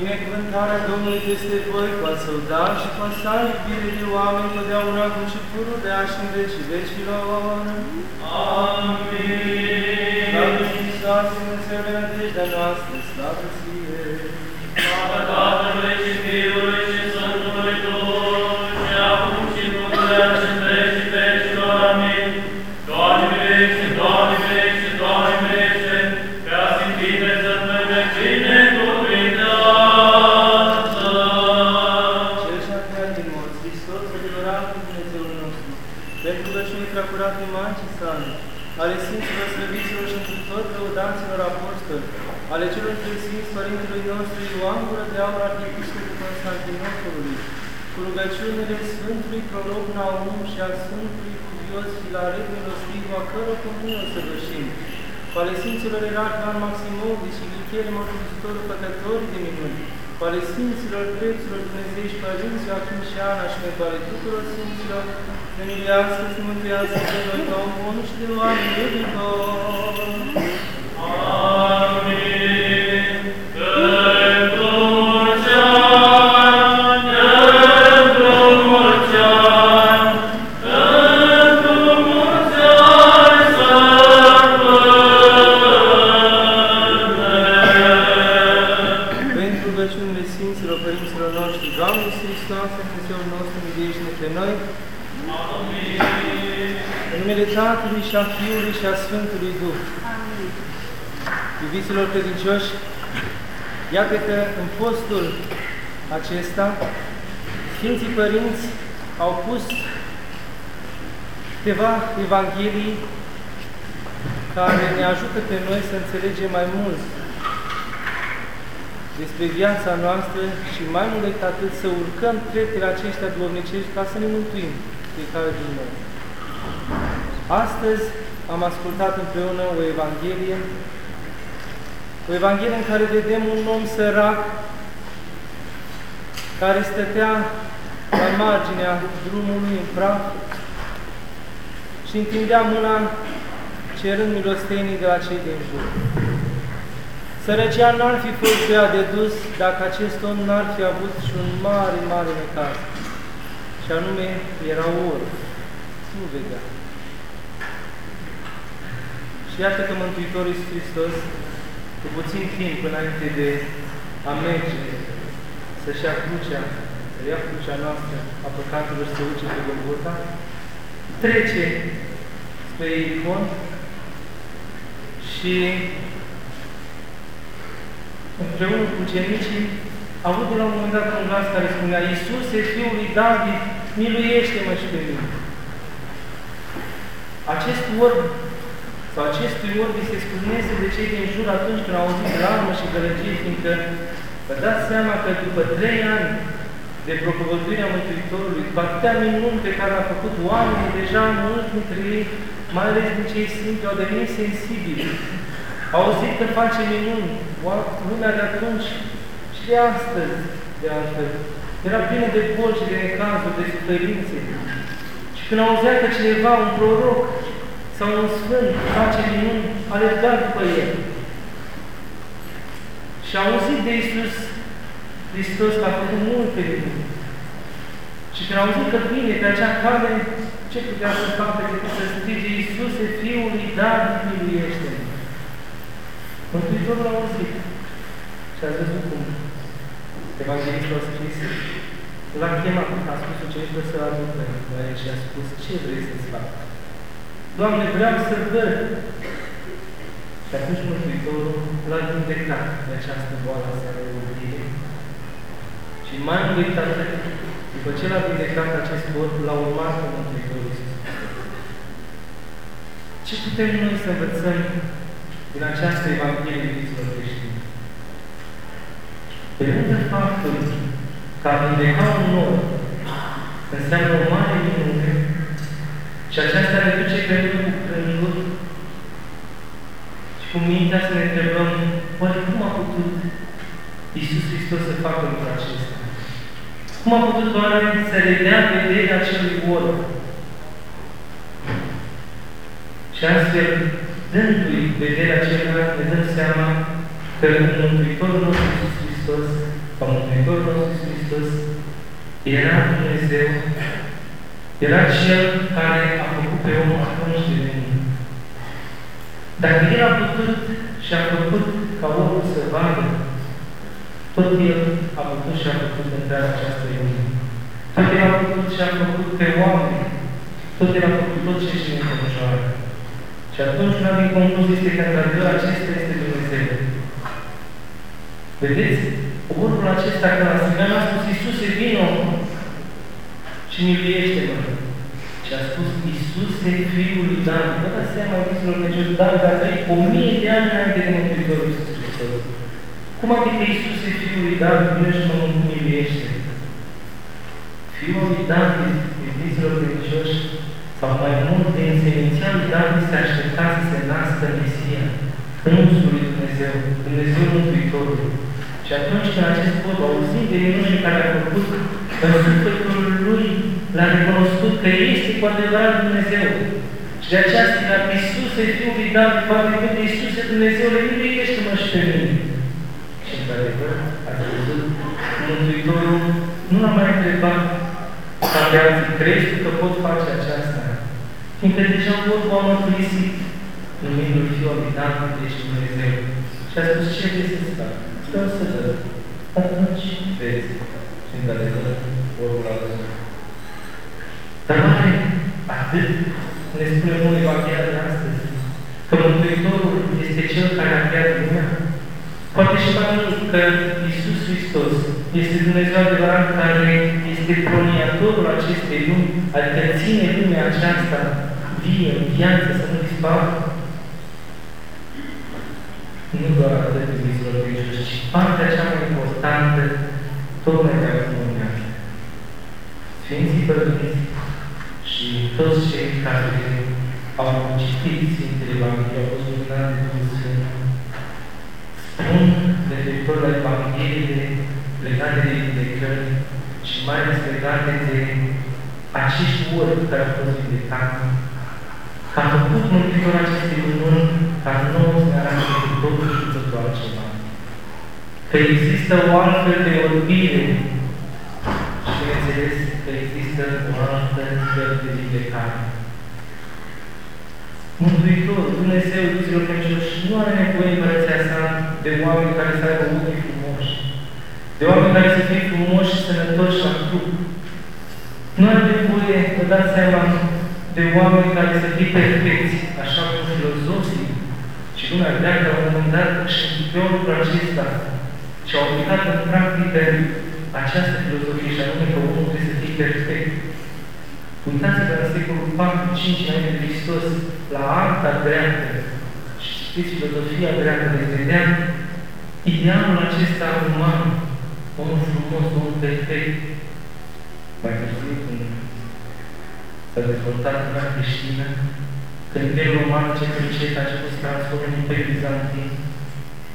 Binecuvântarea Domnului peste voi, cu a său dar și cu a sa iubire de oameni, totdeauna acum și pururea și în vecii vecilor. Amin. Slavă și Hristos, Dumnezeu de nădejdea noastră, slavă ție! Slavă Tatălui ale celor trei Sfinți Părintelui nostru Ioan Gură de Aur, Arhiepiscopul Constantinopolului, cu rugăciunile Sfântului Proroc Naum și a Sfântului Cuvios Filaret Milostiv, a căror comună o săvârșim, cu ale Sfinților Erarh Ioan Maximovici și Ghichele Mărturisitorul Făcătorii de minuni, cu ale Sfinților Preților Dumnezei și Părinții Joachim și Ana și pentru ale tuturor Sfinților, să miluiască, să mântuiască pe noi ca un bun și de oameni iubitori. Amin. Hristos, Dumnezeul nostru, miluiește-ne pe noi, Amin. în numele Tatălui și a Fiului și a Sfântului Duh. Iubiților credincioși, iată că în postul acesta, Sfinții Părinți au pus câteva Evanghelii care ne ajută pe noi să înțelegem mai mult despre viața noastră și mai mult decât atât să urcăm treptele acestea duhovnicești ca să ne mântuim fiecare din noi. Astăzi am ascultat împreună o Evanghelie, o Evanghelie în care vedem un om sărac care stătea la marginea drumului în praf și întindea mâna cerând milostenii de la cei din jur. Sărăcia n-ar fi fost prea de dus dacă acest om n-ar fi avut și un mare, mare necaz, și anume era orb, nu vedea. Și iată că Mântuitorul Iisus Hristos, cu puțin timp înainte de a merge să-și ia crucea, să ia crucea noastră a păcatelor și să uce pe Golgota, trece spre Icon și împreună cu ucenicii, a avut de la un moment dat un glas care spunea, Iisuse, Fiul lui David, miluiește-mă și pe mine. Acest orb, sau acestui orb îi se spunese de cei din jur atunci când au auzit dramă și gălăgie, fiindcă vă dați seama că după trei ani de propovăduirea Mântuitorului, cu atâtea minuni pe care a făcut oamenii, deja mulți dintre ei, mai ales din cei simți, au devenit sensibili. Au auzit că face minuni, lumea de atunci și de astăzi, de altfel. Era plină de boli și de necazuri, de suferințe. Și când auzea că cineva, un proroc sau un sfânt, face minuni, alerga după el. Și a auzit de Iisus Hristos că a făcut multe minuni. Și când a auzit că vine pe acea cale, ce putea să facă decât să strige Iisuse, Fiul lui David, miluiește-ne. Mântuitorul a auzit și a văzut cum Evanghelistul a scris, l-a chemat, a spus ucenicilor să-l aducă la el și a spus, ce vrei să-ți fac? Doamne, vreau să văd. Și atunci Mântuitorul l-a vindecat de această boală sa de urmire. Și mai mult decât atât, după ce l-a vindecat acest bot, l-a urmat pe Mântuitorul Iisus. Ce putem noi să învățăm din această Evanghelie iubiților creștini? Pe lângă faptul că a vindeca un om înseamnă o mare minune și aceasta ne duce pe noi cu gândul și cu mintea să ne întrebăm oare cum a putut Iisus Hristos să facă lucrul acesta? Cum a putut oare să redea vederea acelui orb? Și astfel, dându-i vederea aceea, ne dăm seama că Mântuitorul nostru Iisus Hristos că Mântuitorul nostru Iisus Hristos era Dumnezeu, era Cel care a făcut pe om atunci de mine. Dacă El a putut și a făcut ca omul să vadă, tot El a putut și a făcut întreaga această lume. Tot El a făcut și a făcut pe oameni. Tot El a făcut tot ce și ne înconjoară. Și atunci una din concluzii este că, într-adevăr, acesta este Dumnezeu. Vedeți? Orul acesta, că la Sfântul a spus, Iisuse, vină și miluiește-mă. Și a spus, Iisuse, Fiul lui David. Vă dați seama, iubiților Dumnezeu, David a trăit o mie de ani înainte de Mântuitorul Iisus Hristos. Cum adică Iisuse, Fiul lui David, vine și mă miluiește? Fiul lui David, iubiților credincioși, sau mai mult de înseminția lui David se aștepta să se nască Mesia, însusul lui Dumnezeu, Dumnezeu Mântuitorul. Și atunci când acest popor, auzind de minunile care a făcut, în sufletul lui l-a recunoscut că este cu adevărat Dumnezeu. Și de aceea spune, dacă Iisuse, Fiul lui David, poate că de Iisuse Dumnezeule, miluiește-mă și pe mine. Și într-adevăr, ați văzut, Mântuitorul nu l-a mai întrebat ca pe alții, crezi că pot face aceasta? Fiindcă deja vorba a mărturisit numindu-l Fiul al lui David, deci Dumnezeu. Și a spus, ce vrei să-ți fac? Vreau să văd. Atunci vezi. Și într-adevăr, vorbul a văzut. Dar oare atât ne spune unul Evanghelia de astăzi? Că Mântuitorul este Cel care a creat lumea? Poate și mai mult că Iisus Hristos este Dumnezeu adevărat care este proniatorul acestei lumi, adică ține lumea aceasta vie, în viață, să nu dispară. Nu doar atât de vizual ci partea cea mai importantă, tocmai de acum urmează. Sfinții Părinți și toți cei care au citit Sfintele Evanghelie, au fost luminați de Duhul Sfânt, spun referitor la Evanghelie legate de vindecări și mai ales legate de acești ori care au fost vindecați, că a făcut Mântuitorul aceste minuni ca nouă să ne arate cu totul și cu totul altceva. Că există o altfel de orbire și, bineînțeles, că există o altă fel de vindecare. Mântuitorul, Dumnezeu, Dumnezeu credincioși, nu are nevoie împărăția sa de oameni care să aibă ochii frumoși, de oameni care să fie frumoși și sănătoși la trup. Nu are nevoie, vă dați seama, de oameni care să fie perfecți, așa cum filozofii și lumea greacă la un moment dat și pe lucrul acesta și au aplicat în practică această filozofie și anume că omul trebuie să fie perfect. Uitați-vă la secolul 4-5 înainte de Hristos, la arta dreaptă și știți filozofia dreaptă de vedea idealul acesta uman, omul frumos, omul perfect. Mai târziu, când s-a dezvoltat lumea creștină, când Imperiul Roman încet încet a început să transforme în Imperiul Bizantin,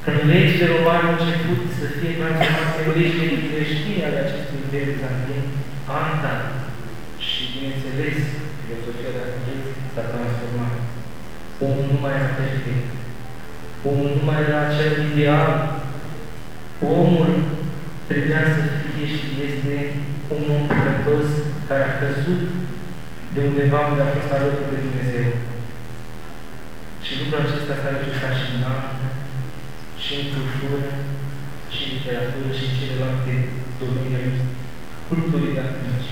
când legile romane au început să fie transformate în legile creștine ale acestui Imperiu Bizantin, arta și, bineînțeles, filosofia de astăzi s-a transformat. Omul nu mai era perfect. Omul nu mai era acel ideal. Omul trebuia să fie și este un om păcătos care a căzut de undeva unde a fost alături de Dumnezeu. Și lucrul acesta s-a reflectat și în artă, și în cultură, și în literatură, și în celelalte domenii culturii de atunci.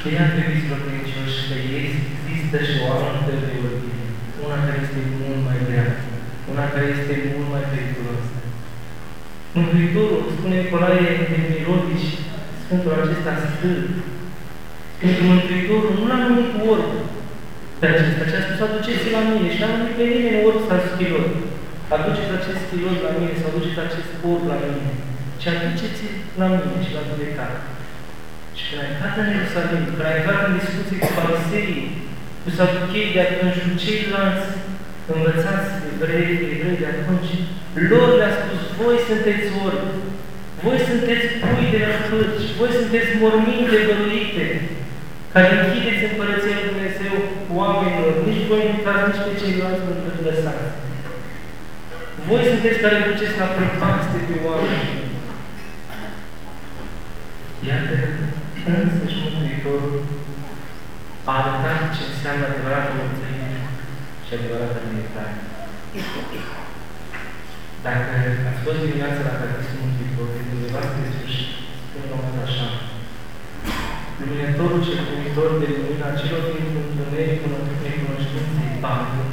De ea trebuie să credincioși că există și o altă teorie, una care este mult mai grea, una care este mult mai periculoasă. Mântuitorul, spune Nicolae de Mirodici, Sfântul acesta stâlp, pentru Mântuitorul nu l-a numit orb pe acesta, ci a spus, aduceți la mine și n-a numit pe nimeni orb sau schilot. Aduceți acest schilot la mine sau aduceți acest orb la mine. Și aduceți la mine și la judecată. Și când a intrat în Ierusalim, când a intrat în discuție cu fariseii, cu saduchei de atunci, cu ceilalți învățați evrei, evrei de atunci, lor le-a spus, voi sunteți orbi, voi sunteți pui de la cârci, voi sunteți morminte băruite, care închideți Împărăția Lui Dumnezeu oamenilor, nici voi nu intrați, nici pe ceilalți nu îl lăsați. Voi sunteți care duceți la prăpaste pe oameni. Iată însăși Mântuitorul a arătat ce înseamnă adevărată mulțumire și adevărată libertate. Dacă ați fost dimineața la Catechismul Mântuitorului, undeva spre sfârșit, spune la un așa, Luminătorul și cumitor de lumina celor din întunericul necunoștinței Pavel,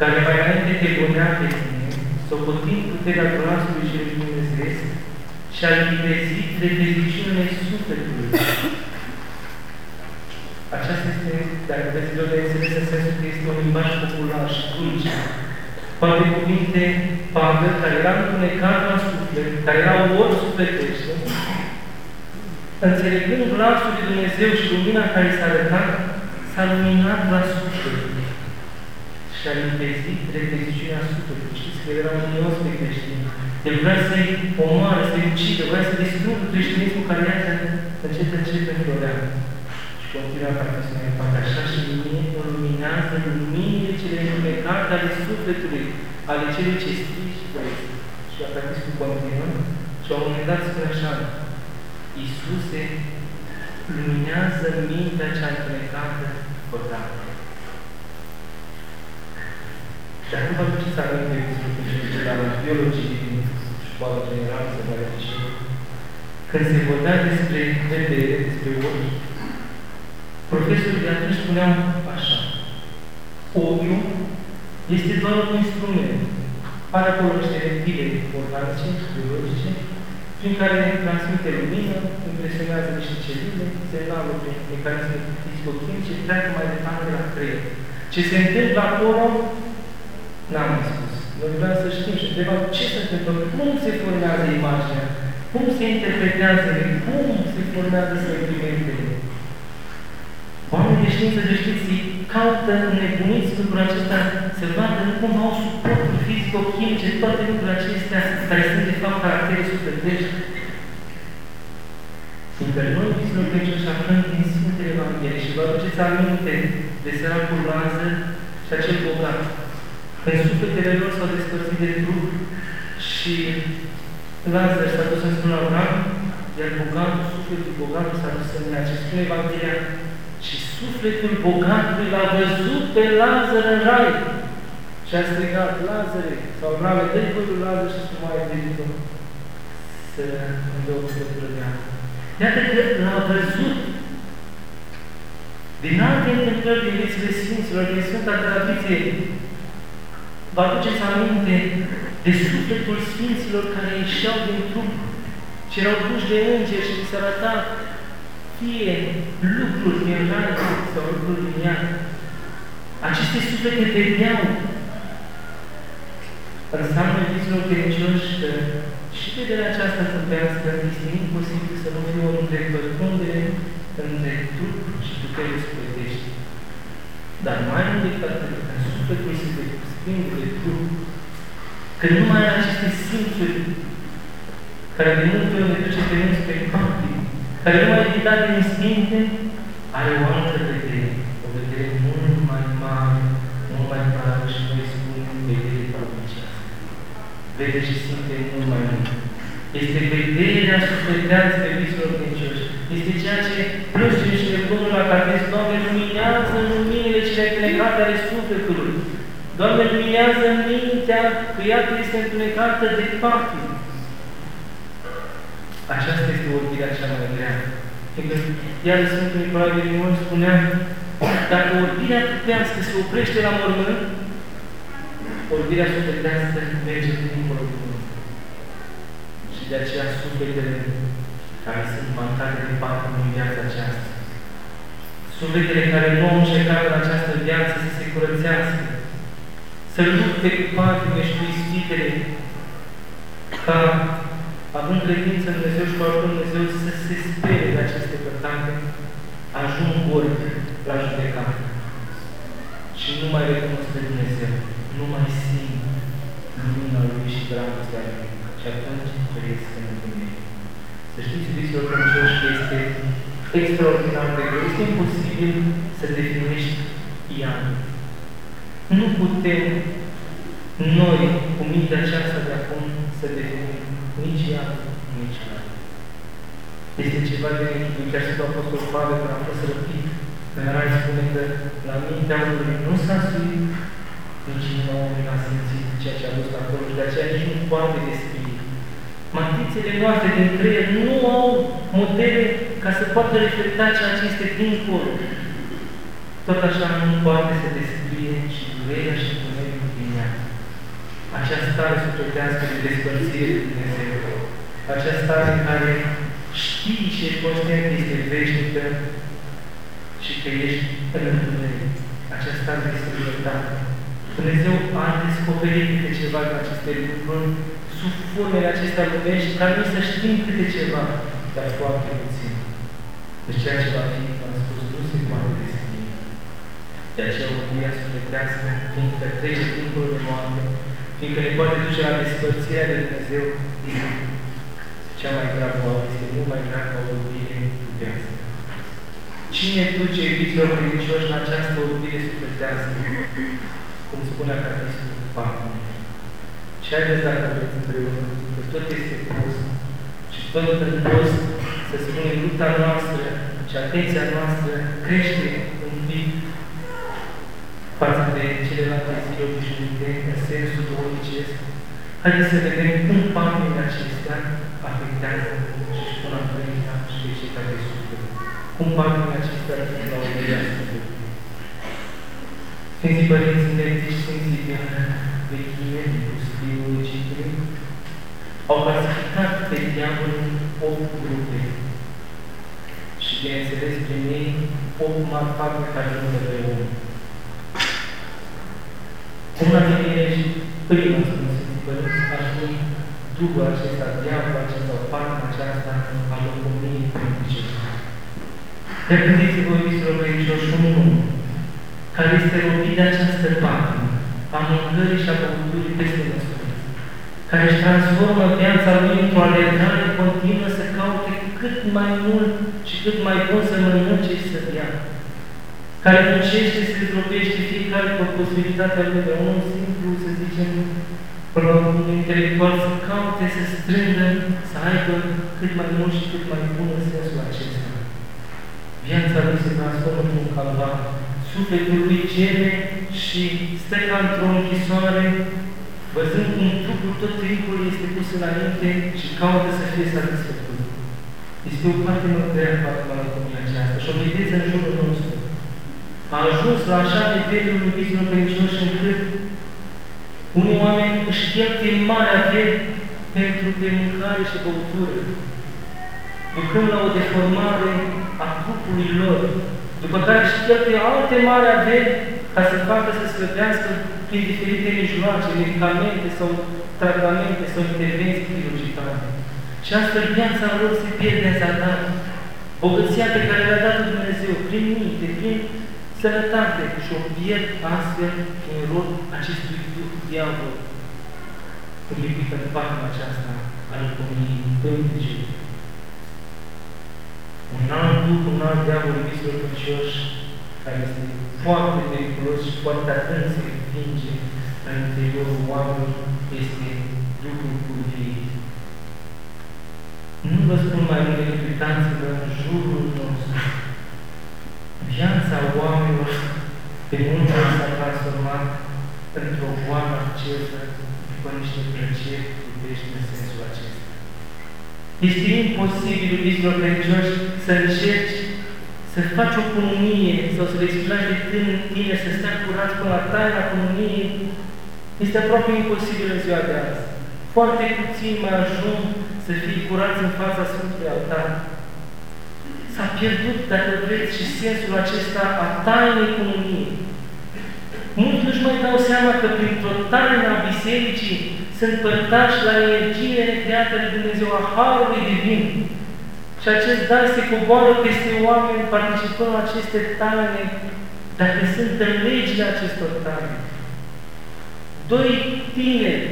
care mai înainte te gonea pe tine, socotind puterea glasului și Dumnezeu și a limpezit repeziciunile sufletului. Aceasta este, dacă vreți de înțeles, în sensul că este un limbaj popular și dulce. Poate cuvinte Pavel, care era întunecat la suflet, care era ori sufletește, înțelegând glasul lui Dumnezeu și lumina care s-a arătat, s-a luminat la suflet și a limpezit repeziciunea sufletului. Știți că era un mios pe creștin. El vrea să-i omoare, să-i ucide, vrea să distrugă creștinismul care iată încet, încet înflorea. Și continuă partea să ne facă așa și mine o luminează luminile cele întunecate ale sufletului, ale celui ce scrii și trăiești. Și cu continuă și la un moment dat spune așa, Iisuse luminează mintea cea întunecată odată. Și acum vă duceți aminte de la biologie din școala generală să vă când se vorbea despre vedere, despre ochi, profesorul de atunci spuneam așa, ochiul este doar un instrument. Are acolo niște reptile organice, biologice, prin care transmite lumină, impresionează niște celule, semnalul prin mecanisme fizico-chimice, treacă mai departe la creier. Ce se întâmplă acolo, n-am mai spus. Noi vreau să știm și întrebam ce se întâmplă, cum se formează imaginea, cum se interpretează, cum se formează sentimentele. Oamenii de știință, de știți, caută nebuniți lucrul acesta, să vadă cum au suportul fizico-chimice, toate lucrurile acestea care sunt de fapt caractere sufletești. Fiindcă noi, Fiților Crăcioși, aflăm din Sfintele Evanghelie și vă aduceți aminte de săracul Lazar și acel bogat. Când sufletele lor s-au despărțit de trup și Lazar s-a dus în spune Avram, iar bogatul, sufletul bogatului s-a dus în ea. Ce spune Evanghelia? Și sufletul bogatului l-a văzut pe Lazar în rai. Și a strigat, Lazare, sau Abrame, dă-i voi lui Lazar și să mai venit să îmi dă o sfătură de apă. Iată că l-a văzut din alte întâmplări din viețile Sfinților, din Sfânta Tradiție, vă aduceți aminte de sufletul Sfinților care ieșeau din trup și erau duși de îngeri și se arăta fie lucruri din rai sau lucruri din ea. Aceste suflete vedeau. Înseamnă, iubiților credincioși, că și vederea aceasta trupească este imposibil să nu fie o întrecătundere între trup și putere sufletești. Dar mai mult decât atât, când sufletul se desprinde de trup, când nu mai are aceste simțuri care de multe ori ne duce pe noi spre patim, care nu mai e ghidată de instincte, are o altă vedere, o vedere mult mai mare, mult mai mare și noi spunem vedere provincială. Vede și simte mult mai mult. Este vederea sufletească pe visul credincioși. Este ceea ce plânge și ne pun la catez, Doamne, luminează luminile cele întunecate ale sufletului. Doamne, luminează mintea, că ea este întunecată de patim. Aceasta este orbirea cea mai grea. Fiindcă iar Sfântul Nicolae de Limon spunea, dacă orbirea trupească se oprește la mormânt, orbirea sufletească merge dincolo de mormânt. Și de aceea sufletele care sunt marcate de patim în viața aceasta, sufletele care nu au încercat în această viață să se curățească, să lupte cu patime și cu ispitele, ca având credință în Dumnezeu și cu ajutorul Dumnezeu să se spere de aceste păcate, ajung orbi la judecată. Și nu mai recunosc pe Dumnezeu, nu mai simt lumina Lui și dragostea Lui. Și atunci trăiesc în Dumnezeu. Să știți, iubiților credincioși, că este extraordinar de greu. Este imposibil să definești Ian. Nu putem noi, cu mintea aceasta de acum, să definim nici ea, nici ea. Este ceva de nechipuit. Chiar Sfântul Apostol Pavel, când a fost răpit, în Rai spune că la mintea omului nu s-a suit, nici în omului n-a simțit ceea ce a dus acolo și de aceea nici nu poate descrie. Matrițele noastre din creier nu au modele ca să poată reflecta ceea ce este dincolo. Tot așa nu poate să descrie și durerea și întunericul din ea. Acea stare sufletească de despărțire de Dumnezeu. Acea stare în care știi și ești conștient că este veșnică și că ești în întuneric. Acea stare este libertate. Dumnezeu a descoperit câte ceva din aceste lucruri sub formele acestea lumești, ca noi să știm câte ceva, dar foarte puțin. Deci ceea ce va fi, am spus, nu se poate descrie. De aceea urmia sufletească, fiindcă trece timpul de moarte, fiindcă ne poate duce la despărțirea de Dumnezeu, cea mai gravă boală este mult mai gravă ca o urmire trupească. Cine duce iubiților credincioși în această urmire sufletească? Cum spunea Catistul Pavel. Și haideți dacă vreți împreună, că tot este pus și tot în pus, să spunem, lupta noastră și atenția noastră crește un pic față de celelalte zile obișnuite, în sensul duhovnicesc. Haideți să vedem cum patimile acestea afectează și își pun întâlnirea și pe cei care suferă. Cum patimile acestea duc la omenia Sfântului. Sfinții Părinți Nectici, Sfinții Diana, vechime, pustiul Egiptului, au clasificat pe diavol în 8 grupe. Și, bineînțeles, prin ei, 8 mari fapte care nu de pe om. Una din ele și prima, spun Sfinții Părinți, ar fi Duhul acesta, diavolul acesta, partea aceasta a locomiei politice. Dar gândiți-vă, iubiților credincioși, un om care este robit de această parte, a mâncării și a băuturii peste măsură, care își transformă viața lui într-o alergare continuă să caute cât mai mult și cât mai bun să mănânce și să dea, care muncește și se zdrobește fiecare pe posibilitatea lui de un simplu, să zicem, un intelectual să caute, să strângă, să aibă cât mai mult și cât mai bun în sensul acesta. Viața lui se transformă într-un calvar sufletul lui cere și stă ca într-o închisoare, văzând cum trupul tot timpul este pus înainte și caută să fie satisfăcut. Este o parte măgrea față la economia aceasta și o vedeți în jurul nostru. A ajuns la așa nivelul iubiților credincioși încât unii oameni își cheltuie mare averi pentru pe mâncare și băutură, ducând la o deformare a trupului lor, după care își cheltuie alte mari averi ca să facă să slăbească prin diferite mijloace, medicamente sau tratamente sau intervenții chirurgicale. Și astfel viața lor se pierde în zadar. Bogăția pe care le-a dat Dumnezeu prin minte, prin sănătate și o pierd astfel în rol acestui duh diavol. Înlipită în patima aceasta al lumii pântice. Un alt duh, un alt diavol, iubiților crăcioși, care este foarte periculos și foarte atent se învinge în interiorul oamenilor, este Duhul curviei. Nu vă spun mai mult decât uitați-vă în jurul nostru. Viața oamenilor pe multe s-a transformat într-o boală accesă după niște plăceri iubești în sensul acesta. Este imposibil, iubiților credincioși, să încerci să faci o cununie sau să le explici de tine să stea curat până la taina cununiei, este aproape imposibil în ziua de azi. Foarte puțin mai ajung să fii curați în fața Sfântului Altar. S-a pierdut, dacă vreți, și sensul acesta a tainei comuniei. Mulți nu-și mai dau seama că printr-o taină a Bisericii sunt părtași la energie necreată de Dumnezeu, a Harului Divin. Și acest dar se coboară peste oameni participând la aceste taine, dacă sunt în legile acestor taine. Doi tineri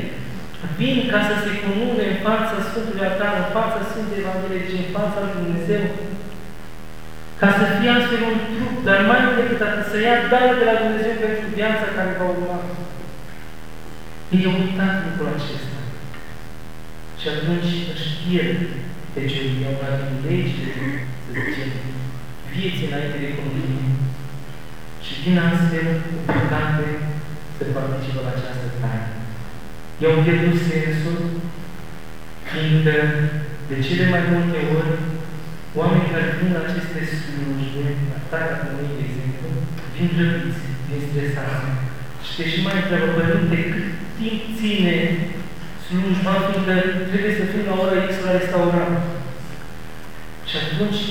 vin ca să se comune în fața Sfântului Altar, în fața Sfântului Evanghelie, în fața lui Dumnezeu, ca să fie astfel un trup, dar mai mult decât atât, să ia darul de la Dumnezeu pentru viața care va urma. Ei au uitat lucrul acesta. Și atunci își pierd Deci iau una din legile, să zicem, vieții înainte de comunie. Și din astfel, cu păcate, să participă la această taină. I-au pierdut sensul, fiindcă de cele mai multe ori, oamenii care vin la aceste slujbe, la taina comuniei, de exemplu, vin răpiți, vin stresați. Și te și mai întreabă, Părinte, cât timp ține slujba, fiindcă trebuie să fim la ora X la restaurant. Și atunci,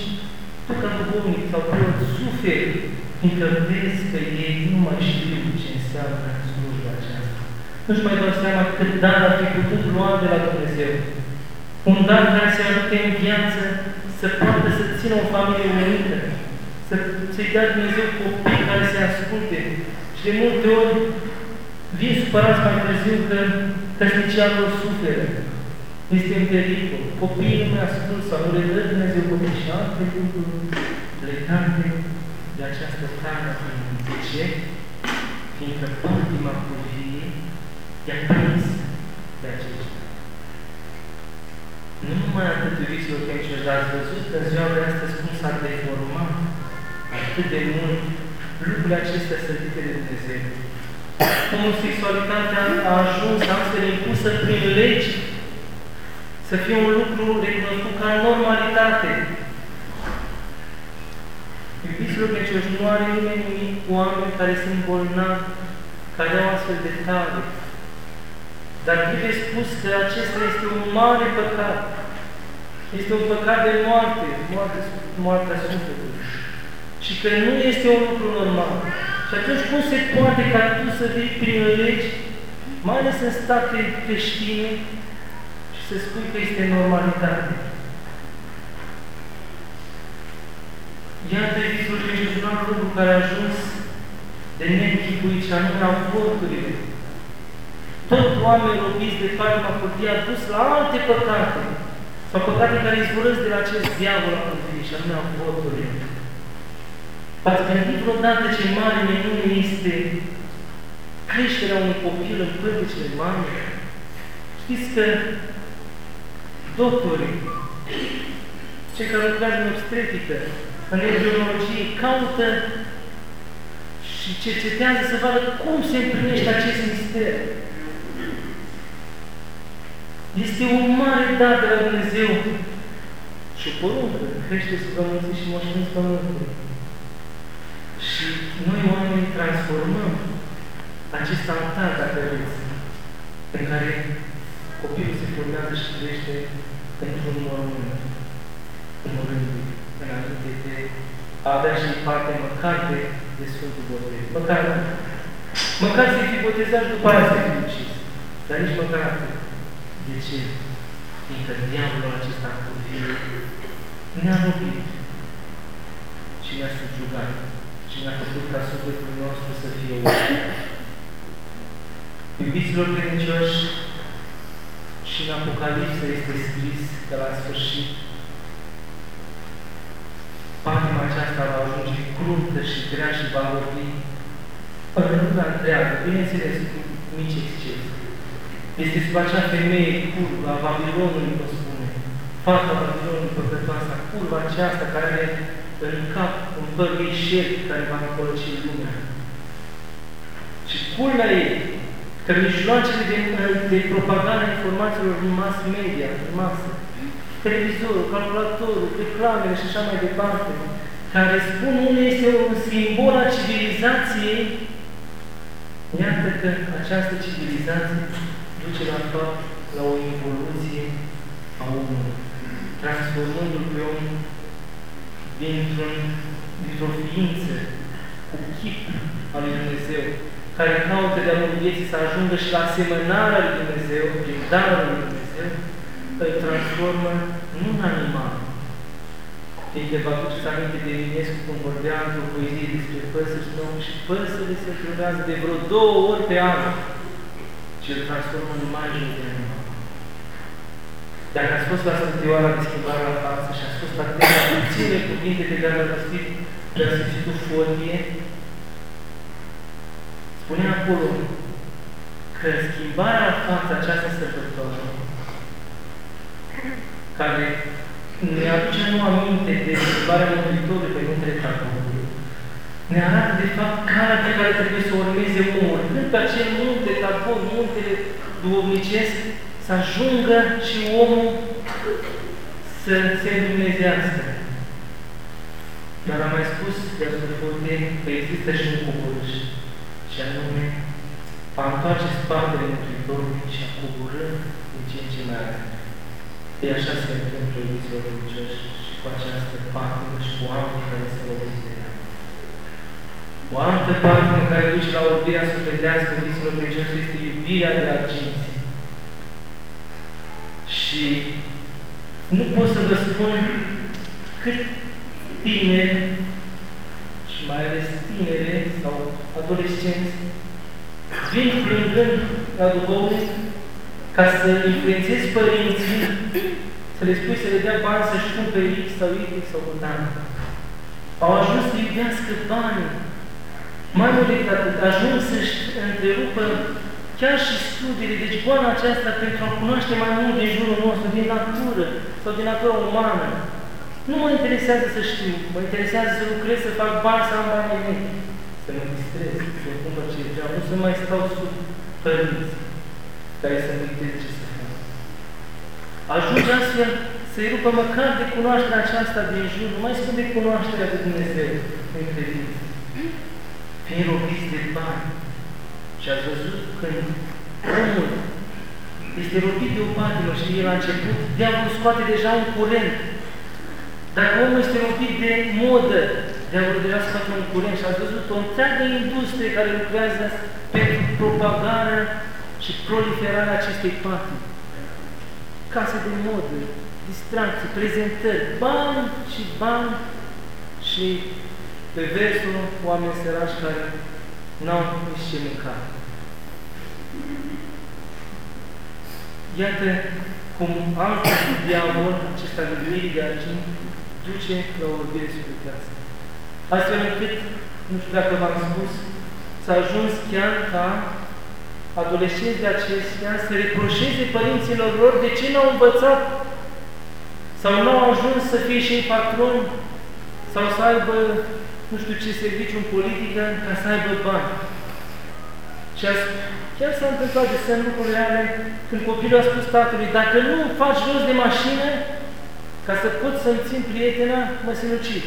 tu ca duhovnic sau preot, suferi, fiindcă vezi că ei nu mai știu ce înseamnă slujba aceasta. Nu-și mai dau seama cât dar ar fi putut lua de la Dumnezeu. Un dar care se aduce în viață să poată să țină o familie unită, să, să-i dea Dumnezeu copii care se asculte. Și de multe ori vin supărați mai târziu că căsnicia lor suferă. Este în pericol. Copiii nu mai ascult sau nu le dă Dumnezeu copii și alte lucruri legate de această taină De ce? Fiindcă patima copiii i-a prins de aceștia. Nu numai atât, iubiților credincioși, dar ați văzut că în ziua de astăzi cum s-a deformat atât de mult lucrurile acestea sădite de Dumnezeu. Homosexualitatea a ajuns astfel impusă prin legi să fie un lucru recunoscut ca normalitate. Iubiților credincioși, nu are nimeni nimic cu oameni care sunt bolnavi, care au astfel de tare. Dar trebuie spus că acesta este un mare păcat. Este un păcat de moarte, moarte moartea sufletului. Și că nu este un lucru normal. Și atunci cum se poate ca tu să vii prin legi, mai ales în state creștine, și să spui că este normalitate? Iată, visul și un lucru care a ajuns de neînchipuit și anume avorturile. Tot oameni robiți de patima curtii a dus la alte păcate, sau păcate care izvorăsc de la acest diavol al curtii, și anume avorturile. V-ați gândit vreodată ce mare minune este creșterea unui copil în pârgicile mamei? Știți că doctorii, cei care lucrează în obstetrică, în embrionologie, caută și cercetează să vadă cum se împlinește acest mister. Este un mare dar de la Dumnezeu și o poruncă, crește să pămânții și moșteniți pământul. Și noi oamenii transformăm acest altar, dacă vreți, în care copilul se formează și crește pentru un mormânt, urmărându-i înainte de a avea și parte măcar de, de Sfântul Botez. Măcar, măcar să fi botezat după aia să fi ucis. Dar nici măcar atât. De ce? Fiindcă diavolul acesta cu ne-a lovit și ne-a subjugat și ne-a făcut ca sufletul nostru să fie ușor. Iubiților credincioși, și în Apocalipsă este scris că la sfârșit patima aceasta va ajunge cruntă și grea și va vorbi pământul întreagă, bineînțeles, cu mici excepții. Este sub acea femeie curvă a Babilonului, vă spune, fata Babilonului păcătoasa, curva aceasta care are în cap un păr mișel care va încoloci lumea. Și culmea ei, că mijloacele de, de propagare a informațiilor din mass media, în masă, televizorul, calculatorul, reclamele și așa mai departe, care spun unul este un simbol a civilizației, iată că această civilizație duce la fapt la o involuție a omului, transformându-l pe om dintr-un, dintr-o ființă cu chip al lui Dumnezeu, care caută de-a lungul vieții să ajungă și la asemănarea lui Dumnezeu, prin darul lui Dumnezeu, îl transformă nu în animal. Fiindcă vă aduceți aminte de Eminescu cum vorbea într-o poezie despre păsări și domnul și păsările se clonează de vreo două ori pe an și îl transformă în imagine de animal. Dacă ați fost la Sfântioara de schimbare la față și ați fost atent la puține cuvinte pe care le-a rostit de Sfântul Folie, spune acolo că schimbarea la față această sărbătoare, care ne aduce nu aminte de schimbarea Mântuitorului pe muntele Tabor. Ne arată, de fapt, calea pe care trebuie să urmeze omul. Când pe acel munte Tabor, muntele duomnicesc, să ajungă și omul să se îndumnezească. Dar am mai spus de ascultători că există și un coborâș, și anume a întoarce spatele Mântuitorului și a coborâ din ce în ce mai repede. E așa se întâmplă iubiților religioși și cu această patimă și cu oameni care se lovesc de ea. O altă patimă care duce la orbirea sufletească iubiților religioși este iubirea de agenții. Și nu pot să vă spun cât tineri și mai ales tinere sau adolescenți vin plângând la duhovnic ca să influențezi părinții, să le spui să le dea bani să-și cumpere X sau Y sau Dan. Au ajuns să iubească banii. Mai mult decât atât, ajung să-și întrerupă chiar și studiile, deci goana aceasta pentru a cunoaște mai mult din jurul nostru, din natură sau din natura umană. Nu mă interesează să știu, mă interesează să lucrez, să fac bani, să am banii mei. Să mă distrez, să cumpăr ce vreau, nu să mai stau sub părinți care să nu uite ce să fac. Ajunge astfel să-i rupă măcar de cunoașterea aceasta din jur, nu mai spun de cunoașterea de Dumnezeu în credință. Fiind robiți de bani. Și ați văzut când omul este robit de o patimă și el a început, diavolul scoate deja un curent. Dacă omul este robit de modă, diavolul deja scoate un curent și ați văzut o întreagă industrie care lucrează pentru propagarea și proliferarea acestei patimi. Case de modă, distracții, prezentări, bani și bani și pe versul oameni sărași care n-au nici ce mânca. Iată cum altul diavol, acesta de de argint, duce la o orbire sufletească. Astfel încât, nu știu dacă v-am spus, s-a ajuns chiar ca adolescenți de acestea să reproșeze părinților lor de ce n-au învățat sau n-au ajuns să fie și ei patroni sau să aibă nu știu ce serviciu în politică ca să aibă bani. Și a, chiar s-a întâmplat de semn lucruri reale când copilul a spus tatălui, dacă nu faci jos de mașină, ca să pot să-mi țin prietena, mă sinucid.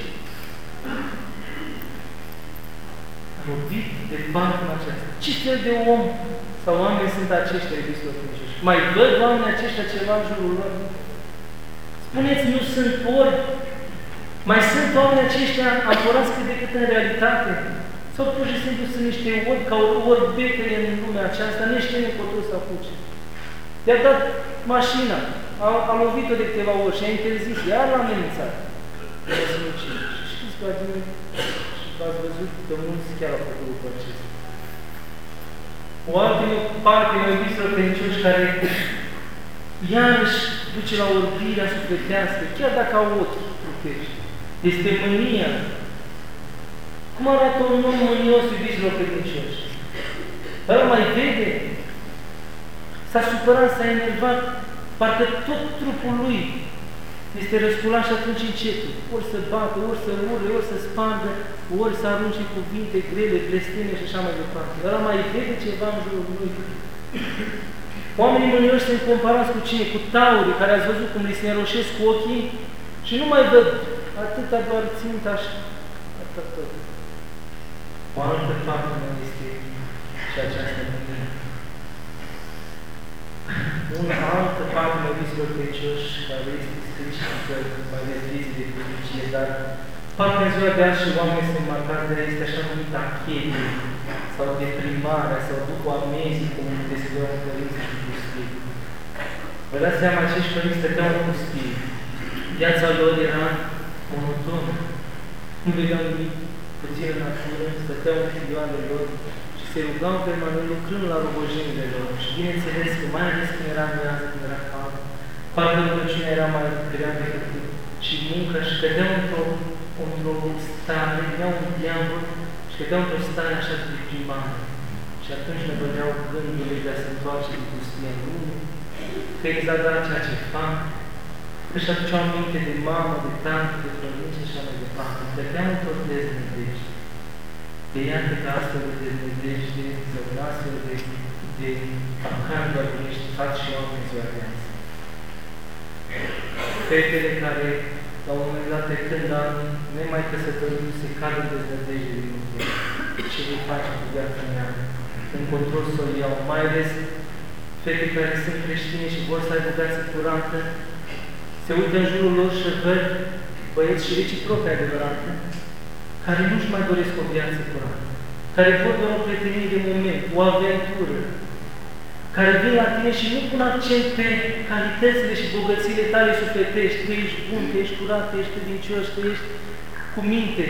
Robit de bancă aceasta. Ce fel de om sau oameni sunt aceștia, iubiți credincioși? Mai văd oamenii aceștia ceva în jurul lor? Spuneți, nu sunt ori? Mai sunt oameni aceștia ancorați cât de cât în realitate? Sau pur și simplu sunt niște ori ca ori betele în lumea aceasta, nu știu încotro să apuce. I-a dat mașina, a, a lovit-o de câteva ori și a interzis, iar l-a amenințat. Și știți că și v-ați văzut că mulți chiar au făcut lucrul acesta. O altă parte mai iubiților credincioși care iarăși duce la orbirea sufletească, chiar dacă au ochi trupești. Este mânia. Cum arată un om mânios, iubiților credincioși? Ăla mai vede? S-a supărat, s-a enervat, parcă tot trupul lui este răsculat și atunci începe. Ori să bată, ori să urle, ori să spargă, ori să arunce cuvinte grele, blesteme și așa mai departe. Dar mai vede ceva în jurul lui. Oamenii mânioși sunt comparați cu cine? Cu taurii, care ați văzut cum li se înroșesc cu ochii și nu mai văd atâta doar ținta și atât tot. O altă parte este și această mânie. Un altă parte, mă visilor precioși, care este scris și că mai vedeți de fericire, dar parcă în ziua de azi și oamenii sunt marcați de este așa numită achete sau deprimarea sau după amenzii, cum descriau părinții și pustii. Vă dați seama, acești părinți stăteau în pustie. Viața lor era monotonă. Nu vedeau nimic, puțin în natură, stăteau în filioanele lor și se rugau permanent lucrând la rugăciunile lor. Și bineînțeles că mai ales când era miază, când era cald, parcă rugăciunea era mai grea decât și muncă și cădeau într-o într stare, veneau un diavol și cădeau într-o stare așa de deprimare. Și atunci ne bădeau gândurile de a se întoarce din pustie în lume, că i s-a dat ceea ce fac, își aduceau aminte de mamă, de tată, de părinți și așa mai departe. Dădeau tot deznădejde. De iată că astfel de deznădejde sau un astfel de, de care doar ești, fac și oameni ziua de azi. Fetele care la un moment dat de când ani, nemai căsătorindu-se, cadă de deznădejde din mântuire. Ce vei face cu viața mea? În control să o iau, mai ales fete care sunt creștine și vor să aibă viață curată, se uită în jurul lor și văd băieți și reciproc adevărate, care nu-și mai doresc o viață curată, care vor doar o prietenie de moment, o aventură, care vin la tine și nu pun accent pe calitățile și bogățiile tale sufletești, că ești bun, că ești curat, că ești credincios, că ești cu minte,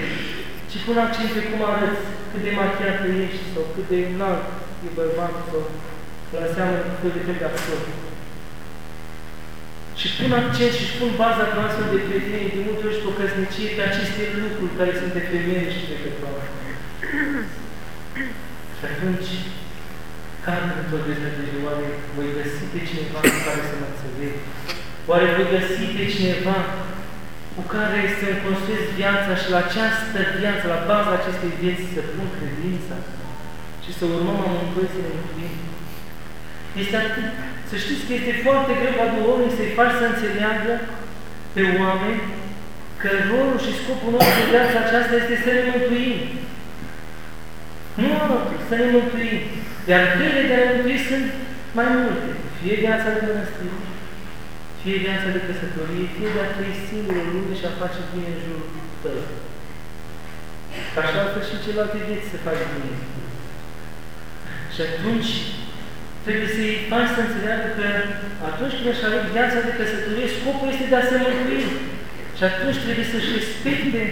ci pun accent pe cum arăți, cât de machiată ești, sau cât de înalt e bărbatul, sau la seamă cu de fel de actori. Și pun accent și pun baza pe astfel de prietenie, de multe ori și pe o căsnicie, pe aceste lucruri care sunt efemere și trecătoare. și atunci, care într-o deznădejde, oare voi găsi pe cineva cu care să mă înțeleg? Oare voi găsi pe cineva cu care să-mi construiesc viața și la această viață, la baza acestei vieți, să pun credința și să urmăm amândoi să ne mântuim? Este atât. Să știți că este foarte greu ca duhovnic să-i faci să înțeleagă pe oameni că rolul și scopul nostru în viața aceasta este să ne mântuim. Nu altul, să ne mântuim. Iar căile de a ne mântui sunt mai multe. Fie viața de mănăstire, fie viața de căsătorie, fie de a trăi singurul lume și a face bine în jurul tău. Ca așa altfel și celelalte vieți să faci bine. Și atunci trebuie să-i faci să înțeleagă că atunci când își aleg viața de căsătorie, scopul este de a se mântui. Și atunci trebuie să-și respecte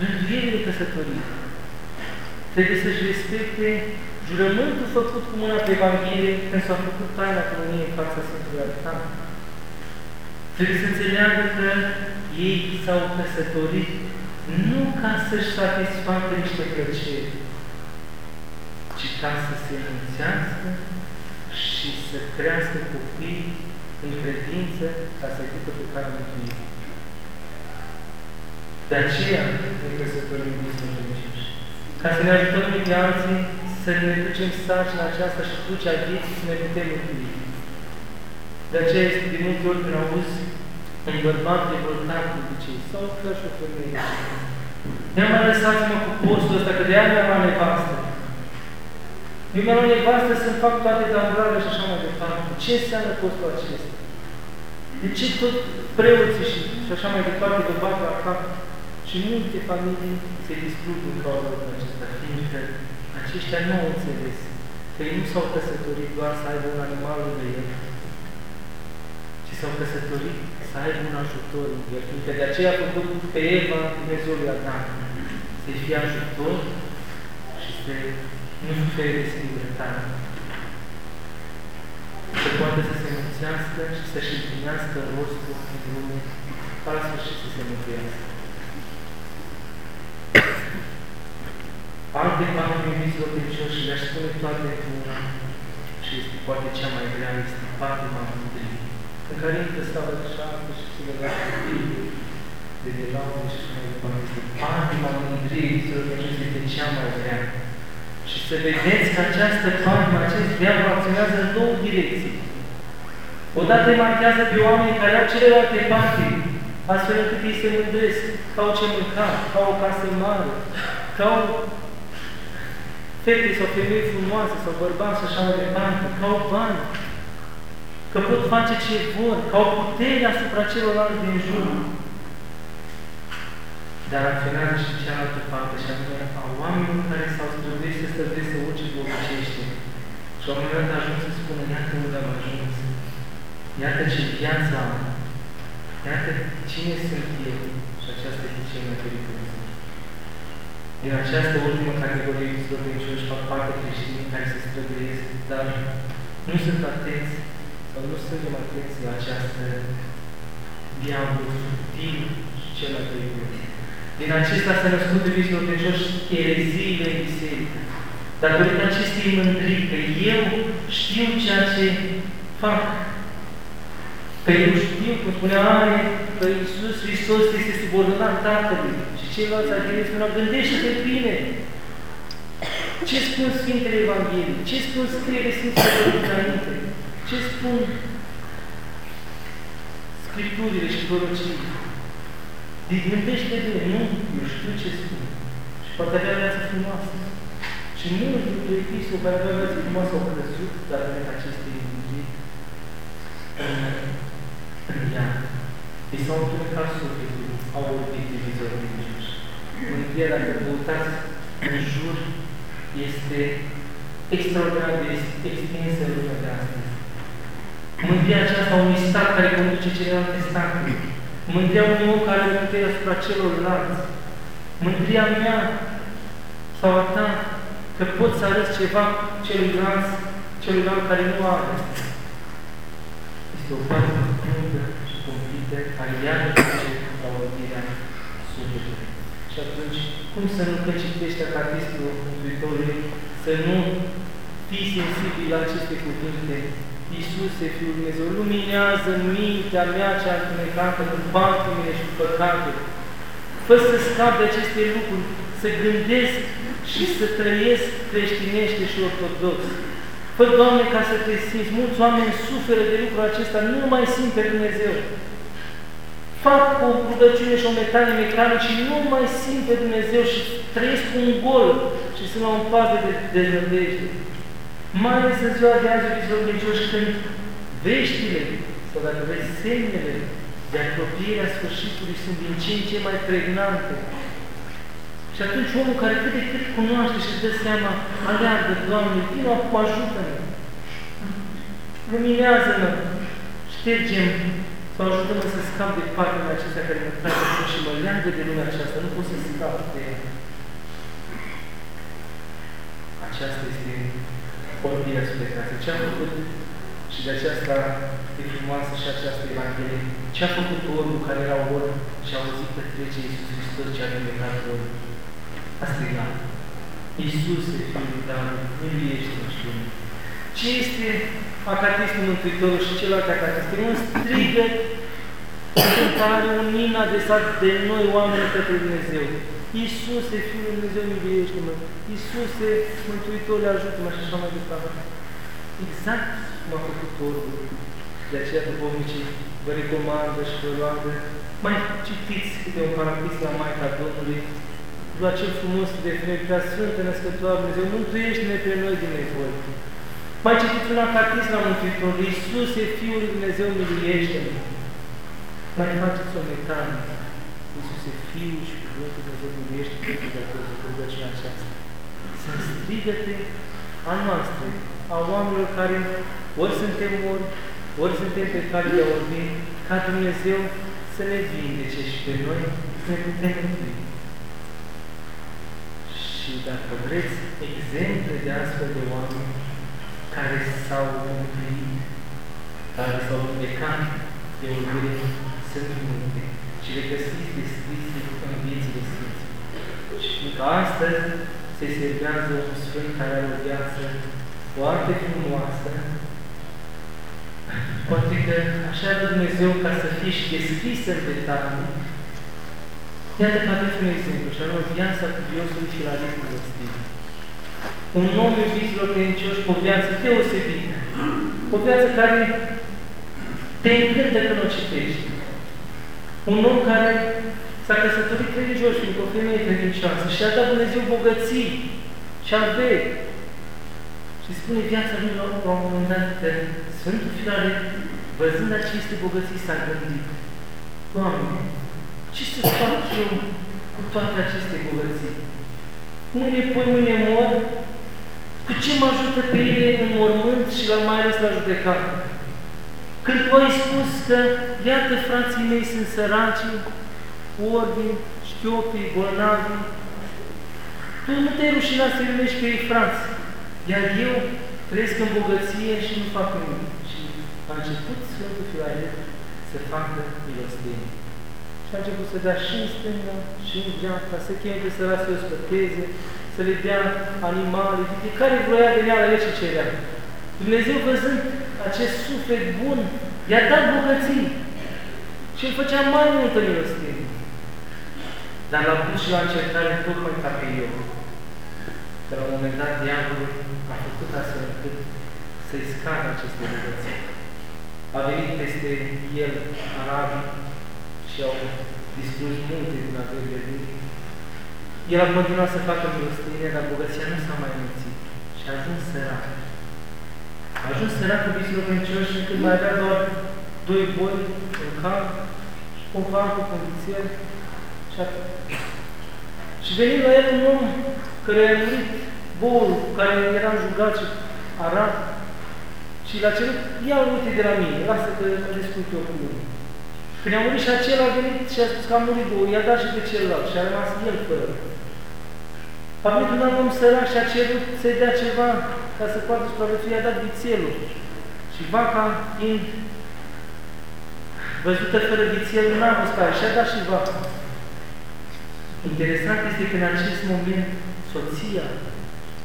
rânduielile căsătoriei. Trebuie să-și respecte jurământul făcut cu mâna pe Evanghelie când s-a făcut taina comuniei în fața Sfântului Altar. Trebuie să înțeleagă că ei s-au căsătorit nu ca să-și satisfacă niște plăceri, ci ca să se înțească și să crească copii în credință ca să-i ducă pe care mântuirii. De aceea ne căsătorim cu Sfântul Ca să ne ajutăm unii pe alții să ne ducem sarcina aceasta și crucea vieții să ne putem mântui. De aceea este de multe ori când auzi un bărbat de voltat cu obicei, sau chiar și o femeie. Ne-am mai lăsați-mă cu postul ăsta, că de aia mi-am la nevastă. Eu mi-am la nevastă să-mi fac toate dambrale și așa mai departe. Ce înseamnă postul acesta? De ce tot preoții și, și așa mai departe vă bat la cap? Și multe familii se distrug din cauza acesta, fiindcă aceștia nu au înțeles că ei nu s-au căsătorit doar să aibă un animal lângă el, ci s-au căsătorit să aibă un ajutor în el, fiindcă de aceea a făcut pe Eva Dumnezeu lui Adam, să-i fie ajutor și să nu sufere de singurătate. Să poată să se mulțească și să-și împlinească rostul în lume, ca la sfârșit să se mântuiască. Alte patru iubiților credincioși le-aș spune toate într-una și este poate cea mai grea, este patima mândrii, în care intră stau șapte și se legați de de laude și mai departe. Patima mândrii, iubiților credincioși, este cea mai grea. Și să vedeți că această patimă, acest diavol acționează în două direcții. Odată îi marchează pe oameni care au celelalte patimi, astfel încât ei se mândresc, că au ce mânca, că au o casă mare, că au fete sau femei frumoase sau bărbați și așa mai departe, că au bani, că pot face ce vor, că au putere asupra celorlalți din jur. Dar acționează și cealaltă parte, și anume a oamenilor care s-au străduit să străduit să urce pe obicește. Și la un moment dat ajuns să spună, iată unde am ajuns, iată ce viață am, iată cine sunt eu. Și aceasta este cel mai periculos. Din această ultimă categorie de credincioși fac parte creștinii care se străduiesc, dar nu sunt atenți sau nu suntem atenți la această diavol subtil și cel mai periculos. Din acesta s-a născut de visul credincioși ereziile în biserică. Datorită acestei mândrii, că eu știu ceea ce fac. Că eu știu, cum spunea Are, că Iisus Hristos este subordonat Tatălui. Și ceilalți adevări spuneau, gândește-te bine. Ce spun Sfintele Evanghelii? Ce spun scriere Sfintele înainte? Ce spun Scripturile și prorociile? Deci gândește bine, nu, eu știu ce spun. Și poate avea viață frumoasă. Și mulți dintre epistole care aveau viață frumoasă au crezut datorită acestei iubiri în, în ea. Ei s-au întunecat sufletul, au vorbit divizorul din jur. Mântuirea, dacă vă uitați în jur, este extraordinar de extinsă în lumea de astăzi. Mântuirea aceasta unui stat care conduce celelalte state. Mântuirea unui om care are putere asupra celorlalți. Mântuirea mea sau a ta că poți să arăți ceva celuilalt, celuilalt care nu are. Este o parte crudă și cumplită care iar duce la urmirea sufletului. Și atunci, cum să nu că citești acatistul Mântuitorului, să nu fii sensibil la aceste cuvinte Iisuse, Fiul Dumnezeu, luminează mintea mea cea întunecată cu patimile și cu păcate. Fă să scap de aceste lucruri, să gândesc și să trăiesc creștinește și ortodox. Fă, Doamne, ca să te simți. Mulți oameni suferă de lucrul acesta, nu mai simt pe Dumnezeu. Fac o rugăciune și o metanie mecanică și nu mai simt pe Dumnezeu și trăiesc un gol și sunt la un pas de deznădejde. Mai ales în ziua de azi, iubiți religioși, când veștile, sau dacă vezi semnele de apropierea sfârșitului sunt din ce în ce mai pregnante. Și atunci omul care cât de cât cunoaște și dă seama, aleargă, Doamne, vină acum, ajută-mă! Luminează-mă! Ștergem sau ajută-mă să scap de patimile acestea care mă trag și mă leagă de lumea aceasta. Nu pot să scap de ea. Aceasta este vorbirea spre casă. Ce a făcut și de aceasta e frumoasă și această Evanghelie. Ce a făcut omul care era orb și a auzit că trece Iisus Hristos ce a vindecat orb? A strigat. Iisuse, Fiul lui David, miluiește-mă și lumea. Ce este acatistul Mântuitorul și celelalte acatiste? Un strigă cântare, un in adresat de noi oameni către Dumnezeu. Iisuse, Fiul lui Dumnezeu, miluiește-mă! Iisuse, Mântuitorul, ajută-mă și așa mai departe. Exact cum a făcut orbul. De aceea, duhovnicii vă recomandă și vă roagă, mai citiți câte un parapis la Maica Domnului, la cel frumos de femei, prea Sfântă Născătoare Dumnezeu, mântuiește-ne pe noi din nevoi. Mai citiți un acatis la Mântuitorul, Iisuse, Fiul lui Dumnezeu, miluiește-ne. Mai faceți o metanie. Iisuse, Fiul și Cuvântul Dumnezeu, miluiește pentru de acolo, cu rugăciunea aceasta. Sunt strigăte a noastră, a oamenilor care ori suntem ori, ori suntem pe care de a vorbi, ca Dumnezeu să ne vindece și pe noi să ne putem mântui. Și dacă vreți exemple de astfel de oameni care s-au împlinit, care s-au vindecat de urmire, sunt multe și le găsiți descrise în viețile Sfinților. Și că astăzi se servează un Sfânt care are o viață foarte frumoasă, poate că așa de Dumnezeu ca să fie și deschisă în detalii, Iată că aveți un exemplu, și anume viața cuviosului și la riscul ăstii. Un om iubiților credincioși cu o viață deosebită. O viață care te încântă când o citești. Un om care s-a căsătorit credincios cu o femeie credincioasă și a dat Dumnezeu bogății și averi. Și spune viața lui la, la un moment dat că Sfântul Filare, văzând aceste bogății, s-a gândit. Doamne, ce să fac eu cu toate aceste bogății? Mâine pui, mâine mor, cu ce mă ajută pe ele în mormânt și la mai ales la judecată? Când tu ai spus că, iată, frații mei sunt săraci, orbi, șchiopii, bolnavi, tu nu te-ai rușinat să iubești pe ei, frați, iar eu trăiesc în bogăție și nu fac nimic. Și a început Sfântul Filaret să facă milostenie. Și a început să dea și în stânga, și în dreapta, să cheme pe sărați să o spăteze, să le dea animale, fiecare vroia venea la el și cerea. Dumnezeu văzând acest suflet bun I-a dat bogății și îl făcea mai multă milostenie. Dar l-a pus și la încercare tocmai ca pe eu. Că la un moment dat diavolul a făcut astfel încât să-i scadă aceste bogății. A venit peste el arabii și au distrus multe din averile lui. El a continuat să facă milostenie, dar bogăția nu s-a mai înmulțit și a ajuns sărac. A ajuns sărac cu visul credincioși când mai avea doar doi boi în cap și o varcă cu un vițel și atât. Și venind la el un om care a murit boul, care era jugat și arat, și la cerut, ia uite de la mine, lasă că le spun eu cu lui. Când a murit și acela a venit și a spus că a murit două, i-a dat și pe celălalt și a rămas el fără. A venit un alt om sărac și a cerut să-i dea ceva ca să poată supraviețui, i-a dat vițelul. Și vaca, fiind văzută fără vițel, n-a fost care și a dat și vaca. Interesant este că în acest moment soția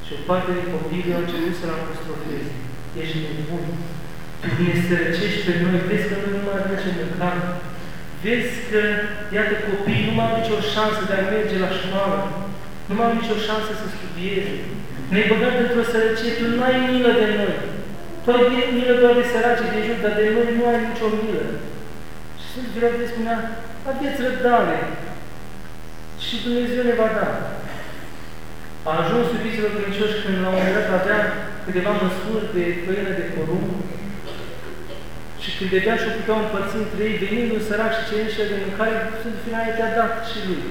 și o parte din copiii au început să-l apostrofeze. Ești nebun. Tu ne sărăcești pe noi, vezi că noi nu mai avem ce mânca. Vezi că, iată, copiii nu mai au nicio șansă de a merge la școală. Nu mai au nicio șansă să studieze. Ne-ai băgat într-o sărăcie, tu nu ai milă de noi. Tu ai milă doar de săraci de jur, dar de noi nu ai nicio milă. Și Sfântul Filadelfie spunea, aveți răbdare și Dumnezeu ne va da. A ajuns iubiților credincioși când la un moment dat avea câteva măsuri de făină de porumb și când dea și o puteau împărți între ei, venind un sărac și cerindu de mâncare, Sfântul Finale te-a dat și lui.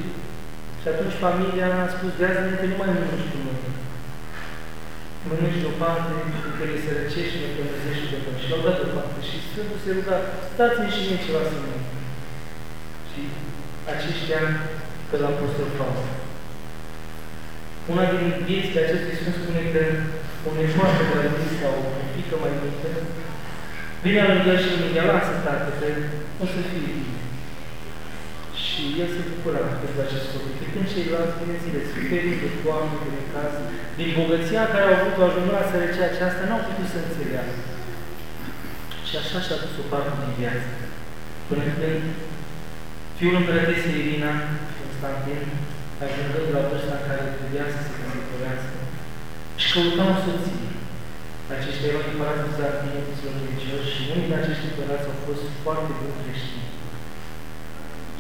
Și atunci familia a spus, de azi înainte nu mai mănânci cu noi. Mănânci de o parte în care se răcești și ne plămăzești de noi. Și l-au dat o parte. Și Sfântul se ruga, stați-mi și mie ceva să mănânc. Și aceștia că l-au apostol Una din viețile acestui Sfânt spune că o nepoată care a zis ca o fică mai mică, vine la lângă și îmi lasă tată, că o să fie bine. Și el se bucura pentru acest copil. Pe când ceilalți, bineînțeles, suferind de foame, de necaz, din bogăția care au avut-o ajungând la sărăcia aceasta, n-au putut să înțeleagă. Și așa și-a dus o parte din viață. Până când fiul împărătesei Irina, Constantin, ajungând la vârsta în care trebuia să se căsătorească, și căutau soții. Aceștia erau împărați de Zartine, credincioși și unii din acești împărați au fost foarte buni creștini.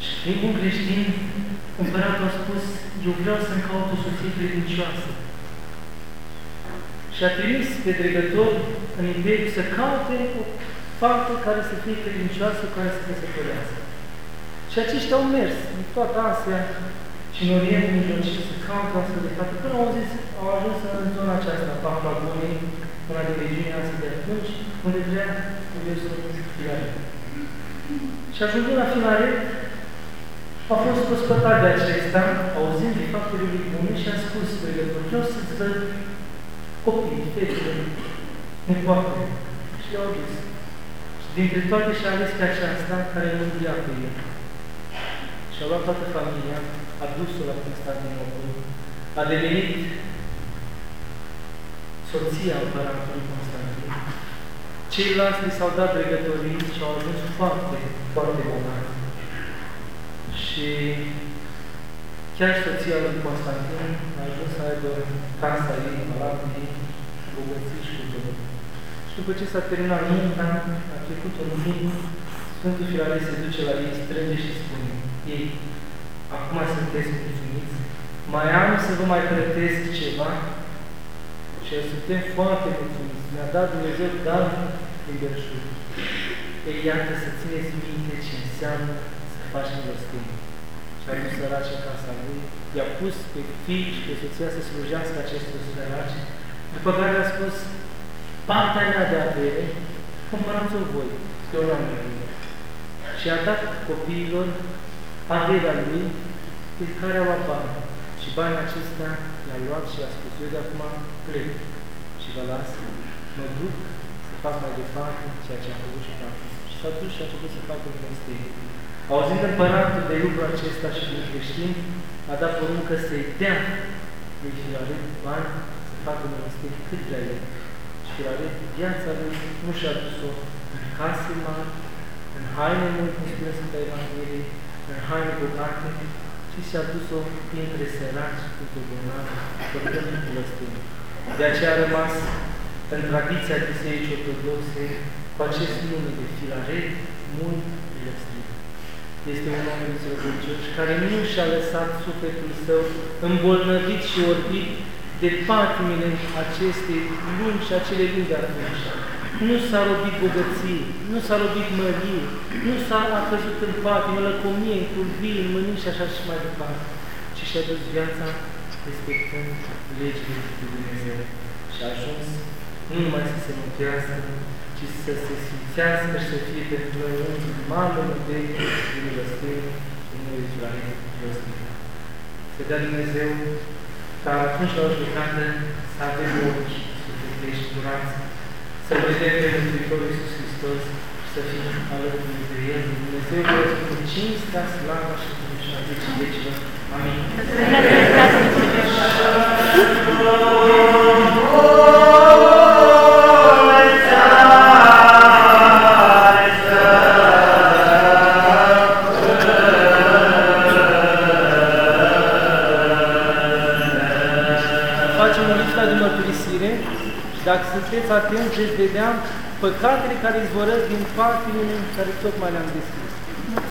Și fiind bun creștin, împăratul a spus, eu vreau să-mi caut o soție credincioasă. Și a trimis pe dregător în imperiu să caute o faptă care să fie credincioasă, care să căsătorească. Și aceștia au mers în toată Asia și în Orientul Mijlociu să caută astfel de fapte. Până au, zis, au ajuns în zona aceasta, Papua Bunei, una din regiunea asta de atunci, unde vrea Dumnezeu Filaret. Și ajungând la Filaret, a fost prospătat de acesta, auzind de faptele lui bune și a spus pregător, vreau să-ți văd copii, fete, nepoate. Și le-au dus. Și dintre toate și-a ales pe aceasta care mândria pe el. Și a luat toată familia, a dus-o la Constantinopol, a devenit soția împăratului Constantin. Ceilalți li s-au dat dregătorii și au ajuns foarte, foarte bogați. Și chiar soția lui Constantin a ajuns să aibă casa ei, palatul ei, bogății și cu Și după ce s-a terminat munca, a trecut un timp, Sfântul Filaret se duce la ei, strânge și spune, ei, acum sunteți mulțumiți, mai am să vă mai plătesc ceva și suntem foarte mulțumiți. Ne-a dat Dumnezeu dar din belșug. Ei, iată să țineți minte ce înseamnă să faci milostenie. Și a dus săraci în casa lui, i-a pus pe fii și pe soția să slujească acestor săraci, după care a spus, partea mea de avere, cumpărați-o voi, că eu n-am Și a dat copiilor averea lui, pe care a luat bani. Și banii acestea i-a luat și a spus, eu de acum plec și vă las, mă duc să fac mai departe ceea ce am făcut și am Și s-a dus și a început să facă mănăstiri. Auzind împăratul de lucrul acesta și din creștin, a dat poruncă să-i dea lui Filaret bani să facă mănăstiri cât vrea el. Și Filaret, viața lui nu și-a dus-o case mari, în haine mult, cum spune Sfânta Evanghelie, în haine bogate, și și-a dus-o printre săraci, printre bolnavi, fără milostenie. De aceea a rămas în tradiția Bisericii Ortodoxe cu acest nume de filaret mult milostiv. Este un om înțelepcios care nu și-a lăsat sufletul său îmbolnăvit și orbit de patimile acestei luni și acele luni de atunci. Nu s-a robit bogăție, nu s-a robit mărie, nu s-a a căzut în patime, lăcomie, în curvii, în mâini și așa și mai departe, ci și-a dus viața respectând legile lui Dumnezeu și a ajuns nu numai să se mântuiască, ci să se sfințească și să fie pentru noi un mamă de de milostenie, în numele Israel, milostenie. Să dea Dumnezeu ca atunci la o judecată să avem ochi sufletești curați, să vedem pe Mântuitorul Iisus Hristos și să fim alături de El. Dumnezeu vă cu cinstea, slava și dumnezeu vecii vecilor. Amin. Facem dacă sunteți atenți, veți vedea păcatele care izvorăsc din patimile care tocmai le-am descris.